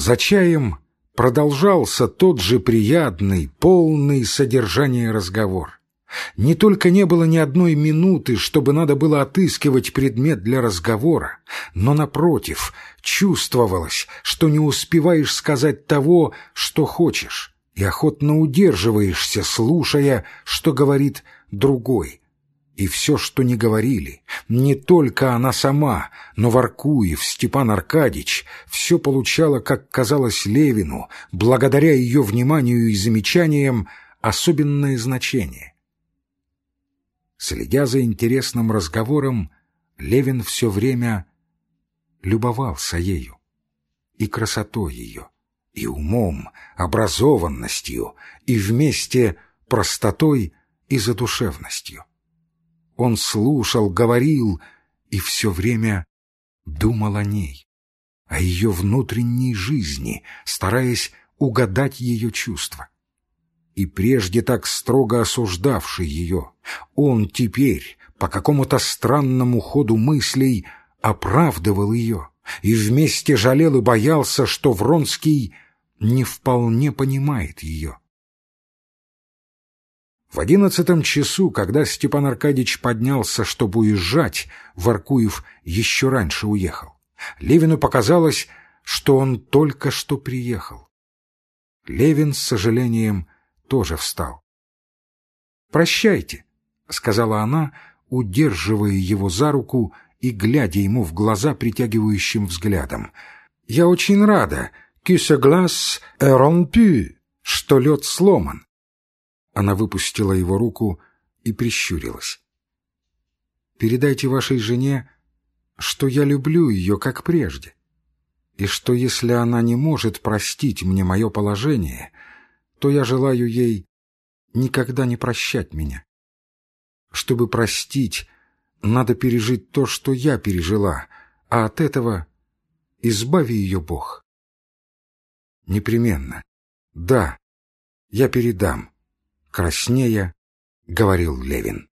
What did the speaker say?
За чаем продолжался тот же приятный, полный содержания разговор. Не только не было ни одной минуты, чтобы надо было отыскивать предмет для разговора, но, напротив, чувствовалось, что не успеваешь сказать того, что хочешь, и охотно удерживаешься, слушая, что говорит другой. И все, что не говорили, не только она сама, но Варкуев, Степан Аркадьич, все получало, как казалось Левину, благодаря ее вниманию и замечаниям, особенное значение. Следя за интересным разговором, Левин все время любовался ею, и красотой ее, и умом, образованностью, и вместе простотой и задушевностью. Он слушал, говорил и все время думал о ней, о ее внутренней жизни, стараясь угадать ее чувства и прежде так строго осуждавший ее, он теперь по какому-то странному ходу мыслей оправдывал ее и вместе жалел и боялся, что Вронский не вполне понимает ее. В одиннадцатом часу, когда Степан Аркадьевич поднялся, чтобы уезжать, Варкуев еще раньше уехал. Левину показалось, что он только что приехал. Левин с сожалением тоже встал. «Прощайте», — сказала она, удерживая его за руку и глядя ему в глаза притягивающим взглядом. «Я очень рада, ce glace est rompu, что лед сломан». Она выпустила его руку и прищурилась. «Передайте вашей жене, что я люблю ее, как прежде, и что если она не может простить мне мое положение, — то я желаю ей никогда не прощать меня. Чтобы простить, надо пережить то, что я пережила, а от этого избави ее Бог. Непременно. Да, я передам. Краснея, говорил Левин.